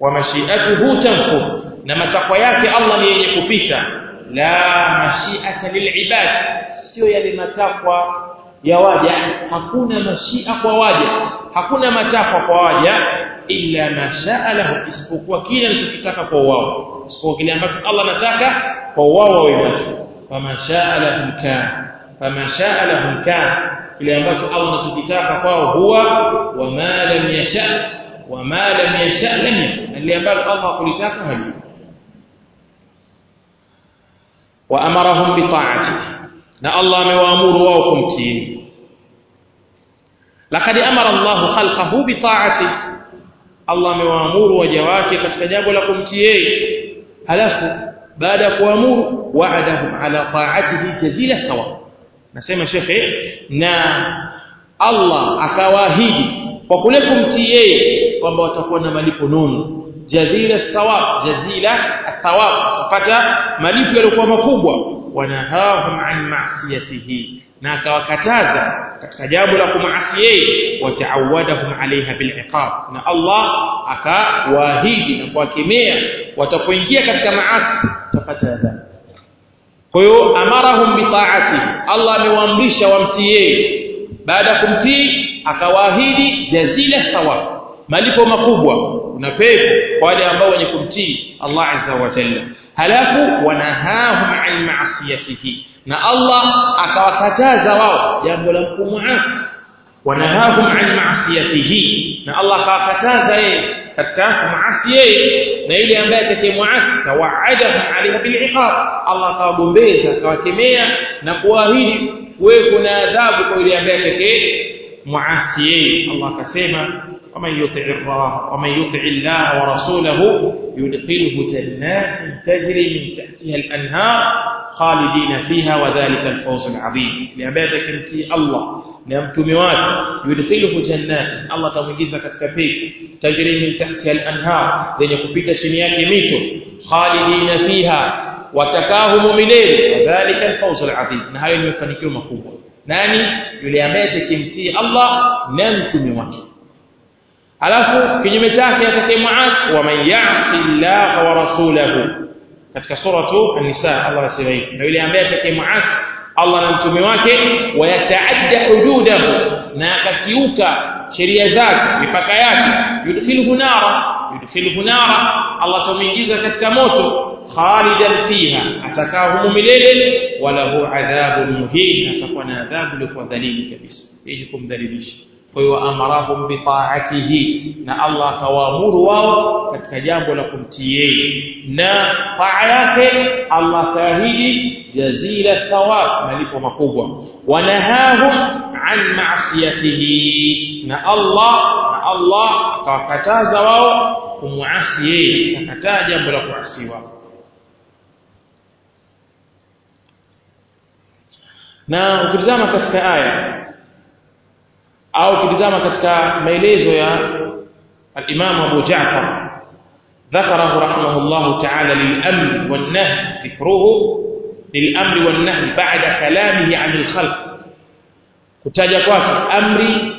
[SPEAKER 1] Wa mashiatuhu tanfu na matakwa yake Allah ni yenye kupita لا مشيئة للعباد سيو يلي متاقوى يا واجع حكونا مشيئة وواجع حكونا متاقوى وواجع إلا ما شاء له اسفوك وكينا لتكتاك فواو اسفوك إلا ما الله متاقى فواو ويباس فما شاء لهم كان فما شاء لهم كان إلا ما الله متاقى فواو هو وما لم يشاء وما لم يشاء لم يكن اللي يبال الله قلتاك هل يكن wa amarahum bi ta'ati. Na Allah amewaamuru wao kumtii. Laqad amara Allah khalqahu bi ta'ati. Allah amewaamuru waja wake katika jambo la kumtii. Halafu baada ya kuamuru wa'adahum ala ta'atihi jazila thawab. Nasema shekhe na Allah akawaahidi kwa kule kumtii yeye kwamba watakuwa na malipo nono jazila thawab jazila athawab utapata malipo yaliokuwa makubwa. Wanahahum an ma'siyatihi. Na akawakataza katika jambo la kumaasi yeye wataawadahum alaiha biliqab. Na Allah akawaahidi na kuwakemea watapoingia katika maasi utapata adhabu. Kwa hiyo amarahum bitaati Allah amewaamrisha wamtii yeye. Baada kumtii akawaahidi jazila thawab malipo makubwa kuna pepo kwa wale ambao wenye kumtii Allah azza wa jalla. Halafu wanahahum an ma'siyatihi na Allah akawakataza wao jambo la kumuasi wanahahum an ma'siyatihi na Allah akawakataza yeye katika kumuasi yeye na ile ambaye atakayemuasi tawaadahum alaiha biliqab Allah akawagombeza akawakemea na kuahidi wewe kuna adhabu kwa yule ambaye atakaye muasi yeye. Allah akasema ومن يطع الله ومن يطع الله ورسوله يدخله جنات تجري من تحتها الأنهار خالدين فيها وذلك الفوز العظيم. لعبادك أنت الله لامتمواك يدخله جنات. الله تمجيزه كتك فيك. تجري من تحتها الأنهار. زين يكفيك شنياك ميتو خالدين فيها. وتكاهم منين وذلك الفوز العظيم. نهاية المفنكيو مقوم ناني؟ يلي امتك أنت الله لامتمواك alafu kinyume chake atakayemuasi wa man ya'si Allah wa rasulahu. Katika suratu an-nisa Allah anasema hivi. Na yule ambaye atakayemuasi Allah na mtume wake wayataadda hududahu. Na akakiuka sheria zake mipaka yake. Yudkhiluhu nara yudkhiluhu nara. Allah tumuingiza katika moto khalidan fiha. Atakaa humo milele walahu adhabun muhin. Atakuwa na adhabu iliyokuwa dhalili kabisa. Ili kumdhalilisha kwa hiyo amarahum bitaatihi na Allah akawaamuru wao katika jambo la kumtii yeye. Na taa yake Allah kaahidi jazila thawab malipo makubwa. Wanahahum an ma'siyatihi. Na Allah na Allah akawakataza wao kumuasi yeye akakataa jambo la kuasiwa. Na ukitizama katika aya au ukitizama katika maelezo ya al-Imam Abu Ja'far ذكره رحمه الله تعالى للأمر والنهي ذكره للأمر والنهي بعد كلامه عن الخلق kutaja kwake amri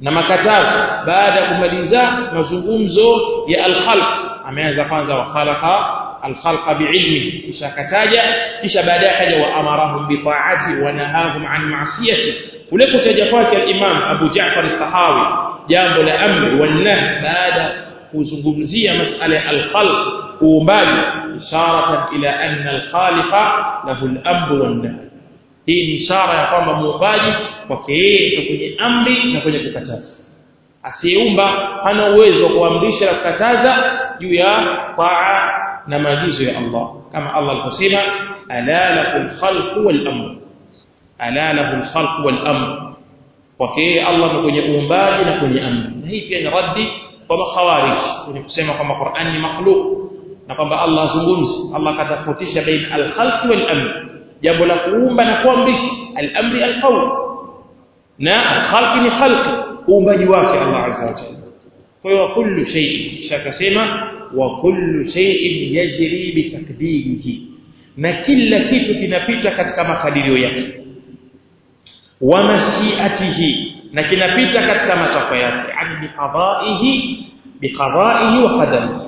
[SPEAKER 1] na makatazo baada kumaliza mazungumzo ya al-khalq ameanza kwanza wa khalaqa al-khalqa bi'ilmi kisha kataja kisha baadaye kaja wa amarahum bi ta'ati wa nahahum an ma'siyati ule kutaja kwake al-imam Abu Ja'far al-Tahawi jambo la amri wa nahy baada kuzungumzia masala ya al-khalq uumbaji isharatan ila anna al-khaliqa lahu al-amru wan-nahy hii ni ishara ya kwamba muumbaji kwake yeye kwenye amri na kwenye kukataza. Asiyeumba hana uwezo wa kuamrisha na kukataza juu ya taa na maagizo ya Allah. Kama Allah aliposema ala lahul khalqu wal amr ala lahul khalqu wal amr kwake yeye Allah ni kwenye uumbaji na kwenye amri na hii pia ni raddi kwa makhawarij kwenye kusema kwamba Qur'an ni makhluq na kwamba Allah azungumzi Allah katafautisha baina al-khalq wal amr jambo la kuumba na kuamrisha al-amri al-qawl na al-khalq ni khalq uumbaji wake Allah azza wa jalla kwa hiyo kullu shay kisha akasema wa kullu shay'in yajri bi takdirihi na kila kitu kinapita katika makadirio yake wa mashiatihi na kinapita katika matakwa yake. Abdi qada'ihi bi qada'ihi wa qadarihi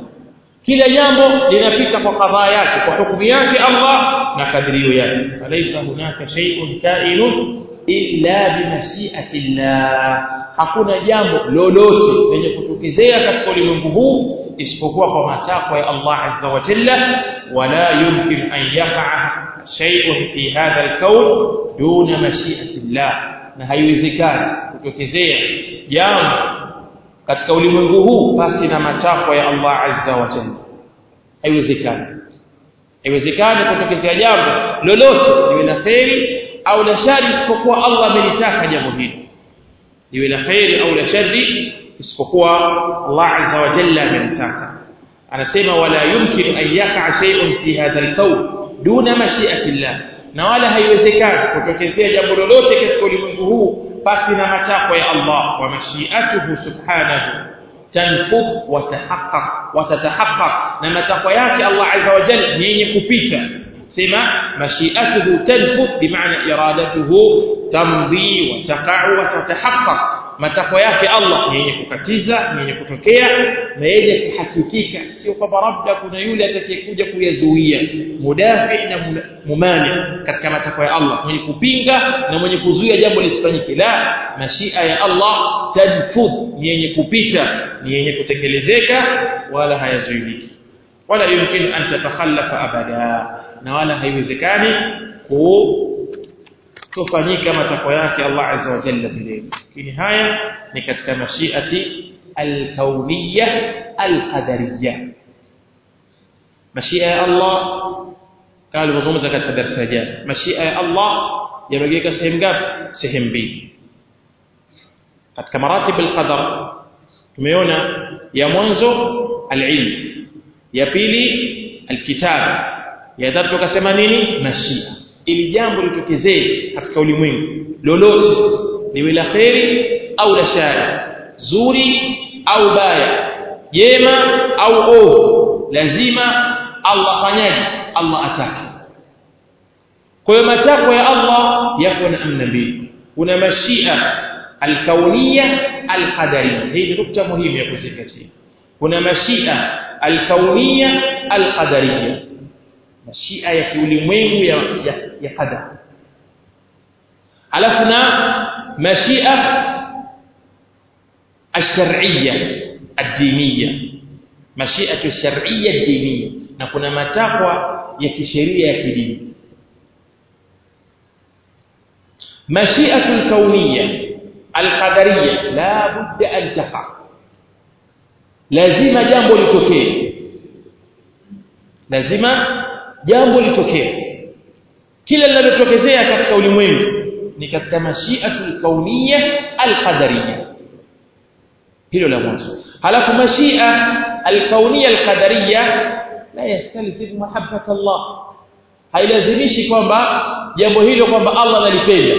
[SPEAKER 1] kila jambo linapita kwa kadhaa yake kwa hukumu yake Allah na kadirio yake. Alaysa hunaka shay'un kainun illa bimashiati Allah hakuna jambo lolote lenye kutokezea katika ulimwengu huu isipokuwa kwa matakwa ya Allah azza wa jalla wala yumkin an yaqa shay'un fi hadha al-kawn duna mashiati Allah na haiwezekani kutokezea jambo katika ulimwengu huu pasi na matakwa ya Allah azza wa jalla haiwezekani haiwezekani kutokezea jambo lolote liwe la kheri au la shari isipokuwa Allah amelitaka jambo hili liwe la kheri au la shari isipokuwa Allah azza wa jalla amelitaka anasema wala yumkin an yaqa shay'un fi hadha al-kawn duna mashi'ati Allah na wala haiwezekani kutokezea jambo lolote katika ulimwengu huu pasi na matakwa ya Allah wa mashiatuhu subhanahu tanfudh wa tahaqqaq wa tatahaqqaq na matakwa yake Allah azza wa jalla yenye kupita sema mashiatuhu tanfudh bimaana iradatuhu tamdhi wa taqa'u wa tatahaqqaq matakwa yake Allah. Ni yenye kukatiza ni yenye kutokea na yenye kuhakikika. Sio kwamba labda kuna yule atakayekuja kuyazuia. Mudafi na mumani katika matakwa ya Allah. Mwenye kupinga na mwenye kuzuia jambo lisifanyike. La mashia ya Allah tadfudh yenye kupita ni yenye kutekelezeka wala hayazuiliki. Wala yumkinu an tatakhallafa abada na wala haiwezekani kutofanyika matakwa yake Allah azza wa jalla milele lakini haya ni katika mashiati alkauniyya alqadariyya mashia ya Allah kama alivyozungumza katika darasa jana mashia ya Allah yamegawika sehemu ngapi sehemu mbili katika maratib alqadar tumeona ya mwanzo alilm ya pili alkitab ya tatu tukasema nini mashia ili jambo litokezee katika ulimwengu. Lolote liwe la kheri au la shari zuri au baya jema au ovu lazima Allah fanyaje Allah atake. Kwa hiyo matakwa ya Allah yako na amna mbili. Kuna mashia alkauniya alqadariya hii ni nukta muhimu ya kuzingatia. Kuna mashia alkauniya alqadariyya mashia ya kiulimwengu ya, ya, ya qadar alafu na mashia الشرعيه الدينيه مشيئه الشرعيه الدينيه na kuna matakwa ya kisheria ya kidini مشيئه الكونيه القدريه لا بد ان تقع lazima jambo litokee lazima jambo litokee kila linalotokezea katika ulimwengu ni katika mashiatul kauniyya alqadariyya. Hilo la mwanzo. Halafu mashia alkauniyya alqadariyya la yastalzim mahabbata Allah. Hailazimishi kwamba jambo hilo kwamba Allah analipenda.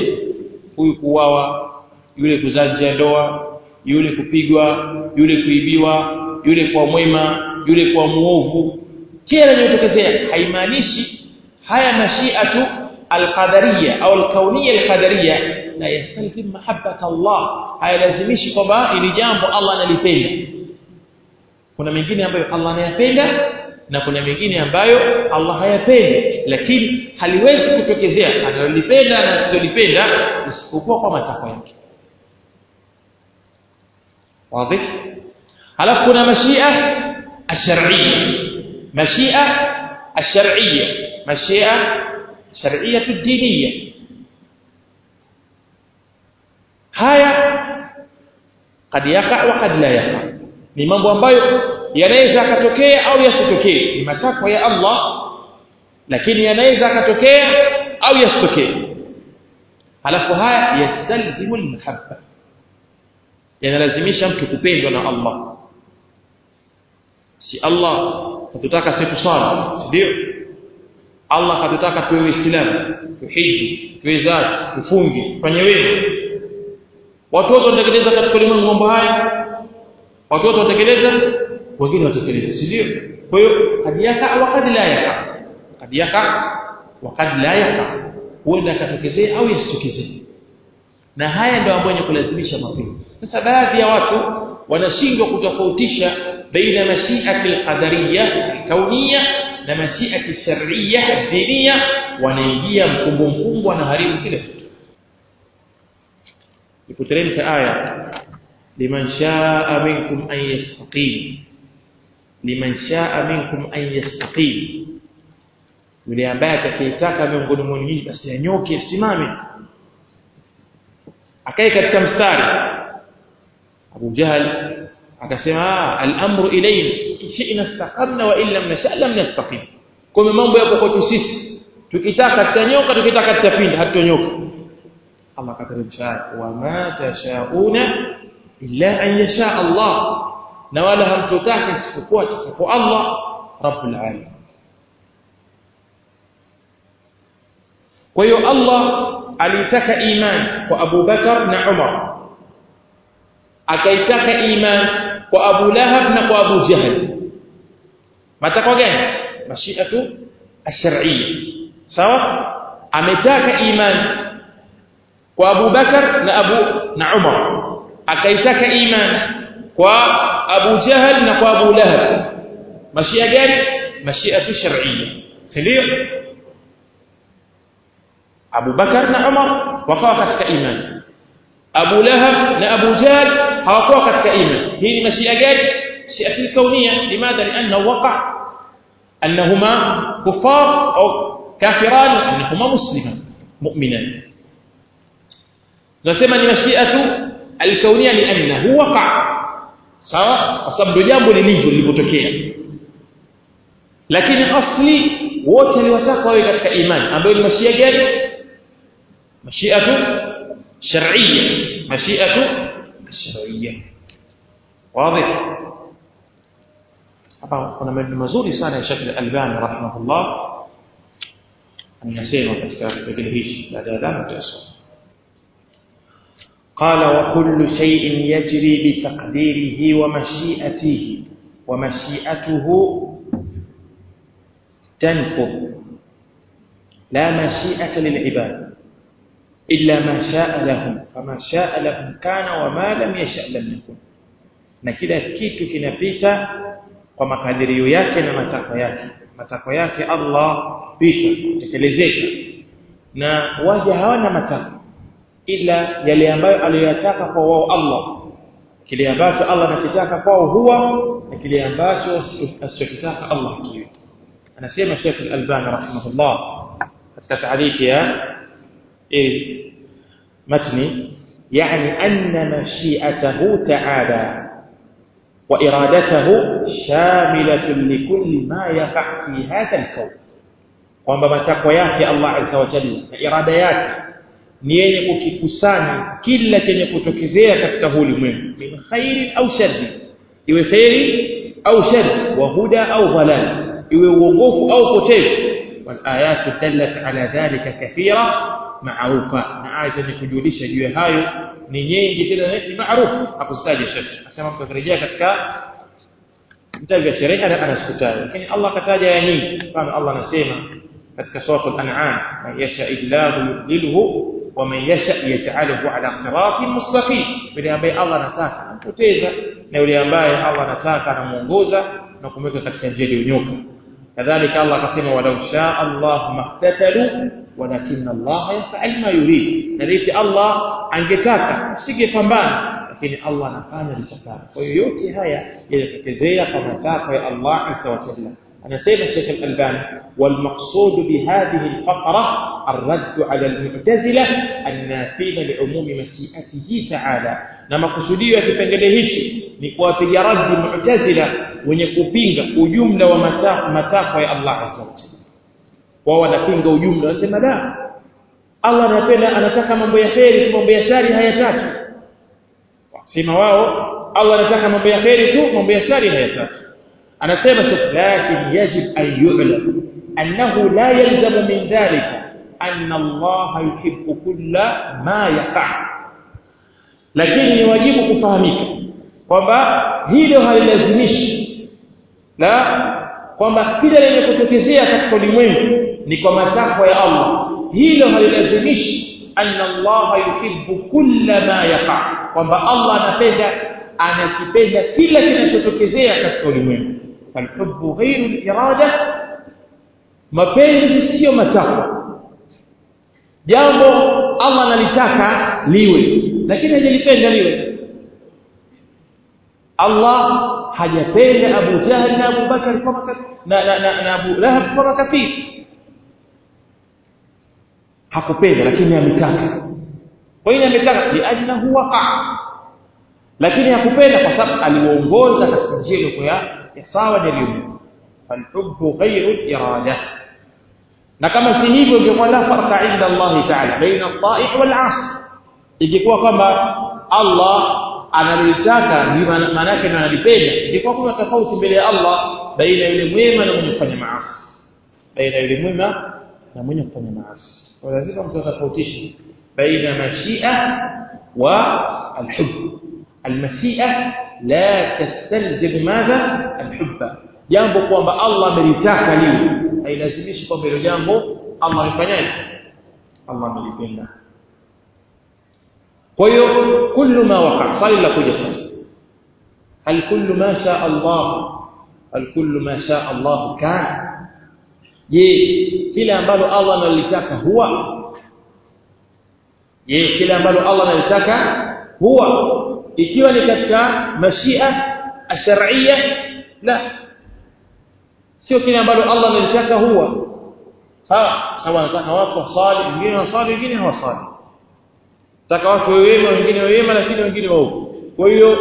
[SPEAKER 1] Huyu kuwawa yule kuzanja ndoa yule kupigwa yule kuibiwa yule kwa mwema yule kwa muovu kila linalotokezea haimaanishi haya mashiatu alqadariya au alkauniyya alqadariya la yastalzim mahabbata Allah. Hayalazimishi kwamba ili jambo Allah analipenda. Kuna mengine ambayo Allah anayapenda na kuna mengine ambayo Allah hayapendi. Lakini haliwezi kutokezea analipenda na asilipenda isipokuwa kwa matakwa yake. Wazi? Halafu kuna mashia ashar'iyya. المشيئة الشرعية مشيئة الشرعية الدينية. هيا قد يقع وقد لا يقع. لمن بوانبايو ينايزا كتوكي أو يستوكي لما تقوى يا الله لكن ينايزا كتوكي أو يستوكي على فها يستلزم المحبة يعني لازم يشم كتبين على الله سي الله katutaka siku swala ndio? Allah katutaka tuwe waislamu tuhiji tuwe zaki tufunge fanye wema. Watu wote wanatekeleza katika ulimwengu mambo haya. Watu wote wanatekeleza wengine watekeleza si ndio? Kwa hiyo kad yaka au kad la yaka. Kad yaka wa kad la yaka. Huenda au yasitokezee na haya ndio ambayo kulazimisha mapenzi sasa baadhi ya watu wanashindwa kutofautisha بين مسيئة القدرية الكونية ومسيئة السرعية الدينية ونجية مكبوم كبو ونهاريب كده. يبترينك آية لمن شاء منكم أن يستقيم. لمن شاء منكم أن يستقيم. وليان باتا كيتاكا من قدمون يجب أسيانيوك يسمامي أكيكت كم ستاري أبو جهل akasema al-amru ilayna shi'na istaqamna wa illam nasha lam nastaqim kwa mambo yapo kwetu sisi tukitaka tutanyoka tukitaka tutapinda hatutonyoka Allah akateremsha wa ma tashauna illa an yasha Allah na wala hamtotaka isipokuwa atakapo Allah rabbul alamin kwa hiyo Allah alitaka iman kwa Abu Bakar na Umar akaitaka iman kwa Abu Lahab na kwa Abu Jahl matakwa gani mashiatu ash-shar'iyya sawa ametaka iman kwa Abu Bakar na Abu na Umar akaitaka iman kwa Abu Jahl na kwa Abu Lahab mashia gani mashiatu shar'iyya si ndio Abu Bakar na Umar wakawa katika imani Abu Lahab na Abu Jahl hawakuwa katika imani hii ni mashia gani shiati kaunia limadha lianna waqa annahuma kuffar au kafiran annahuma musliman mu'minan nasema ni mashiatu alkaunia liannahu waqa sawa kwa sababu jambo lilivyo lilivyotokea lakini asli wote aliwataka wawe katika imani ambayo ni mashia gani mashiatu shar'iyya mashiatu السوية. واضح؟ هذا كنا من المزوري سنه شكل الالباني رحمه الله. ان يسير وتذكر قبل هيك بعد ذلك قال وكل شيء يجري بتقديره ومشيئته ومشيئته تنفذ لا مشيئة للعباد. إلا ما شاء لهم. فما شاء لهم كان وما لم يشاء لم يكن. نكلا كيتو كنا بيتا وما قدر يوياك نما تقوياك ما تقوياك الله بيتا تكلزيك نا واجه هوا نما تقو إلا يليانبايو اللي يتاقى فهو الله كليانبايو الله نكتاقى فهو هو كليانبايو السكتاقى الله كيوت أنا سيما الشيخ الألبان رحمه الله أتكت عليك يا إيه matni يعني أن مشيئته تعالى وإرادته شاملة لكل ما يقع في هذا الكون kwamba matakwa yake Allah azza wa jalla na irada yake ni yenye kukikusanya kila chenye kutokezea katika huu ulimwengu min khairi au sharri iwe khairi au sharri wa huda au dhalal iwe uongofu au potevu wal ayatu dallat ala dhalika kathira maarufa na Aisha ni kujulisha juu ya hayo ni nyingi tena ni maarufu hakuzitaja shekhi asema mtu akirejea katika vitabu vya sheria anasikutaja lakini Allah kataja ya nyingi kama Allah anasema katika sura al-an'am man yasha illahu yudlilhu wa man yasha yaj'aluhu ala siratin mustaqim. Yule ambaye Allah anataka anampoteza na yule ambaye Allah anataka anamuongoza na kumweka katika njia iliyonyoka kadhalika Allah akasema walau shaa Allah maktatalu ولكن الله يفعل ما يريد. نريد الله أن يتاكا سيجي فنبان لكن الله نفعل لتكاك ويوتي هيا إذا كزيرا فمتاكا يا الله عز وجل أنا سيد الشيخ الالباني والمقصود بهذه الفقرة الرد على المعتزلة النافين لعموم مسيئته تعالى نما قصدية في فنجلهيش نقوى في رد المعتزلة ونقوى بينا ويمنى يا الله عز وجل wao wanapinga ujumla wanasema da Allah anapenda anataka mambo ya kheri tu mambo ya shari hayataki. Wasema wao Allah anataka mambo ya kheri tu mambo ya shari hayataki. Anasema shekh lakin yajib an yu'lam annahu la yalzamu min dhalika anna Allah yuhibbu kulla ma yaqa. Lakini ni wajibu kufahamika kwamba hilo halilazimishi la kwamba kile lenye kutokezea katika ulimwengu ni kwa matakwa ya Allah. Hilo halilazimishi anna Allah yuhibbu kulla ma yaqa. Kwamba Allah anapenda anakipenda kila kinachotokezea katika ulimwengu. Falhubbu ghairu al-irada. Mapenzi sio matakwa. Jambo Allah analitaka liwe lakini hajalipenda liwe. Allah hajapenda Abu Jahl na Abu Bakar na, na, na, Abu Lahab kama kafiri hakupenda lakini ametaka kwa hiyo ametaka liajnahu waqa lakini hakupenda kwa sababu aliuongoza katika njia iliyo ya sawa na iliyo falhubbu ghayru irada na kama si hivyo ingekuwa la farqa inda Allah ta'ala baina at-ta'i' wal 'asi ingekuwa kwamba Allah analitaka maana yake na analipenda ingekuwa kuna tofauti mbele ya Allah baina yule mwema na mwenye kufanya maasi baina yule mwema na mwenye kufanya maasi atofautishe baina mashia wa alhub almashia la tastalzim madha alhubba jambo kwamba Allah amelitaka liwe hailazimishi kwamba hilo jambo Allah amefanyaje Allah amelipenda kwa hiyo kullu ma waqa swali la kuja sasa hal kullu ma sha Allah hal kullu ma sha Allah kana je kile ambalo Allah analitaka huwa je kile ambalo Allah analitaka huwa ikiwa ni katika mashia ash-shar'iyya la sio kile ambalo Allah analitaka huwa sawa sawa anataka watu wasali wengine wasali wengine hawasali taka watu wema wengine wema lakini wengine waovu kwa hiyo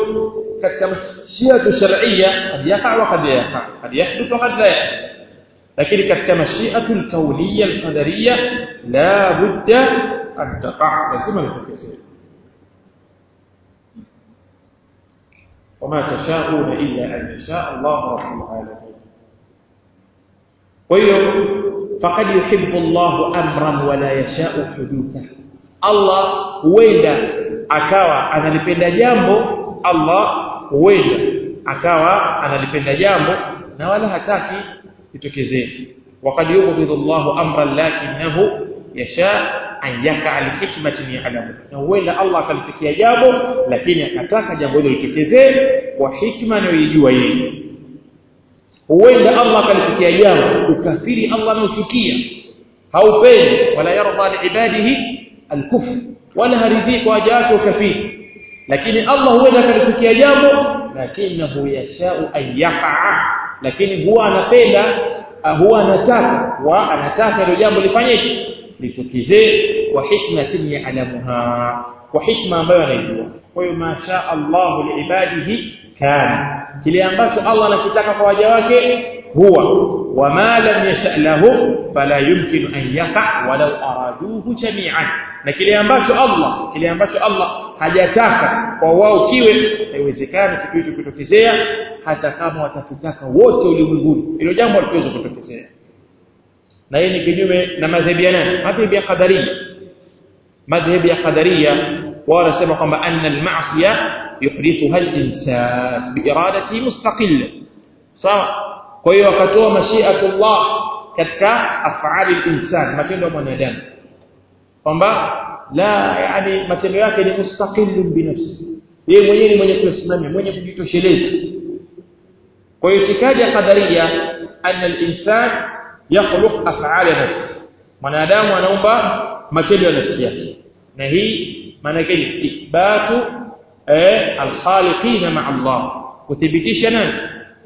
[SPEAKER 1] katika mashia shar'iyya kad yaqa wa kad yaqa kad yahduthu wa kad la yahduthu lakini katika mashiatu alkauniyya alqadariyya la budda an taqa lazima litokee وما تشاءون إلا أن يشاء الله رب العالمين ويوم فقد يحب الله أمرا ولا يشاء حدوثه الله huenda akawa analipenda jambo Allah huenda akawa analipenda jambo na wala hataki litokezee waqad yubghidhu Allahu amran lakinahu yasha an yaka lihikmatin ya'lamu na huenda Allah akalitikia jambo lakini akataka jambo hilo litokezee kwa hikma anayojua yeye huenda Allah akalitikia jambo ukafiri Allah anauchukia haupendi wala yarda liibadihi alkufr wala haridhi kwa wake ukafiri lakini Allah huenda akalitikia jambo lakinahu yashau an yaqa lakini huwa anapenda huwa anataka wa anataka hilo jambo lifanyike. Litukize kwa hikma hikmatin alamuha kwa hikma ambayo anaijua. Kwa hiyo masha Allah liibadihi kana. Kile ambacho Allah anakitaka kwa waja wake huwa وما لم يشأ له فلا يمكن أن يقع ولو أرادوه جميعا. لكن ينبث الله لكن إلي ينبث الله هل يتاكى وواو كيول إذا كان تكويت كتوكزية حتى كما تفتاكى وطو لمنهول إلو جامع الكوز كتوكزية نعيني كنيوم نمذهب ينام مذهب يقدري مذهب يقدري ورسم قم أن المعصية يحدثها الإنسان بإرادته مستقلة صار kwa hiyo wakatoa mashiatullah katika af'ali al-insan matendo ya mwanadamu kwamba la yani matendo yake ni mustaqillun binafsi yeye mwenyewe ni mwenye kusimamia mwenye kujitosheleza kwa hiyo itikadi ya qadariya anna al-insan yakhluq af'ala nafsi mwanadamu anaumba matendo ya nafsi yake na hii maana yake ithbatu eh al-khaliqin ma'a Allah kuthibitisha nani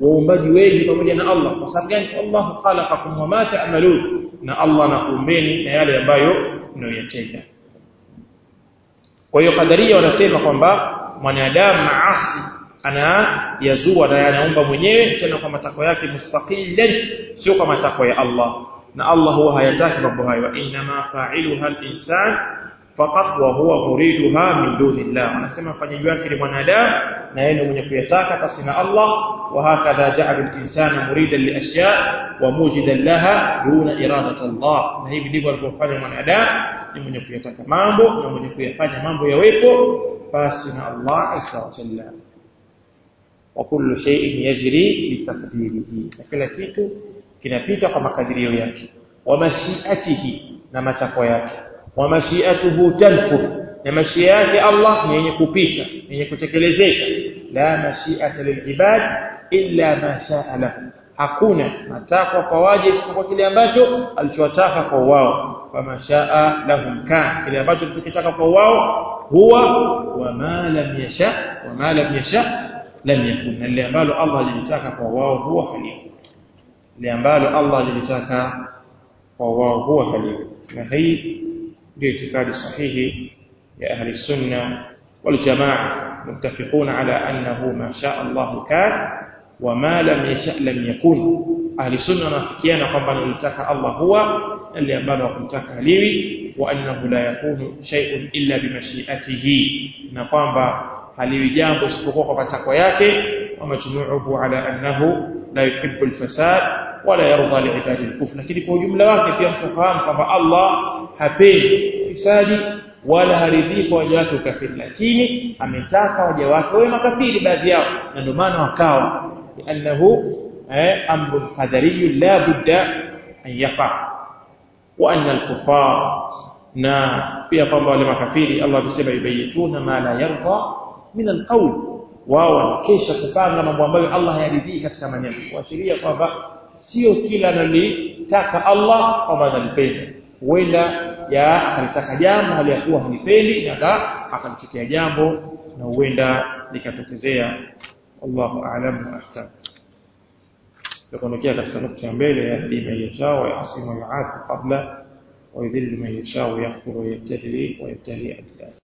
[SPEAKER 1] waumbaji wengi pamoja na Allah. Kwa sababu gani? Allah khalaqakum wa ma ta'malun. Na Allah anakuumbeni na yale ambayo mnayoyatenda. Kwa hiyo kadaria wanasema kwamba mwanadamu maasi ana yazua na anaumba mwenyewe tena kwa matakwa yake mustaqilan sio kwa matakwa ya Allah. Na Allah huwa hayataki mambo hayo. Inma fa'iluha al-insan faqat wa huwa muriduha min dunillah. Anasema fanyaji wake ni mwanadamu na yeye mwenye kuyataka basi na Allah. Wa hakadha ja'ala al-insana muridan li ashya wa mujidan laha duna iradati Allah. Na hivi ndivyo alivyofanya mwanadamu ni mwenye kuyataka mambo na mwenye kuyafanya mambo yawepo basi na Allah azza wa jalla. Wa kullu shay'in yajri li taqdirihi. Kila kitu kinapita kwa makadirio yake. Wa mashiatihi na matakwa yake wa mashiatuhu tanfur na mashia yake Allah ni yenye kupita yenye kutekelezeka. La mashiata lilibad illa ma shaa lahu hakuna matakwa kwa waje isipokuwa kile ambacho alichotaka kwa wao. Kama shaa lahum kan kile ambacho tukitaka kwa wao huwa wama lam yasha wama lam yasha lam yakun lile ambalo Allah alitaka kwa wao huwa halifu lile ambalo Allah alitaka kwa wao huwa halifu na hii ndio itikadi sahihi ya ahli sunna wal jamaa متفقون على أنه ما شاء الله كان وما لم يشاء لم يكن أهل السنة نافكيانا kwamba nilitaka Allah huwa اللي ambalo hakumtaka haliwi wa annahu la yakunu shay'un illa bimashiatihi na kwamba haliwi jambo isipokuwa kwa matakwa yake wa majmu'uhu ala annahu la yuhibbu al-fasad wala yarda li'ibadi al-kufr lakini kwa ujumla wake pia mtafahamu kwamba Allah hapendi fisadi wala haridhii kwa waja wake ukafiri lakini ametaka waja wake wawe makafiri baadhi yao na ndio maana wakawa liannahu eh, amrun qadariyun la budda an yaqa wa anna al-kuffar na pia kwamba wale makafiri Allah amesema yubayituna ma la yarda min al-qawl wao wanakesha kupanga mambo ambayo Allah hayaridhii katika maneno kuashiria kwamba sio kila analotaka Allah kwamba analipenda huenda ya akalitaka jambo hali ya kuwa halipendi na akalichukia jambo na huenda likatokezea Allahu a'lam wa ahsan tukonekea katika nukta ya mbele ya hima yashao ya asima al-aaf qabla ويذل من يشاء wa ويبتهل ويبتهل أبدا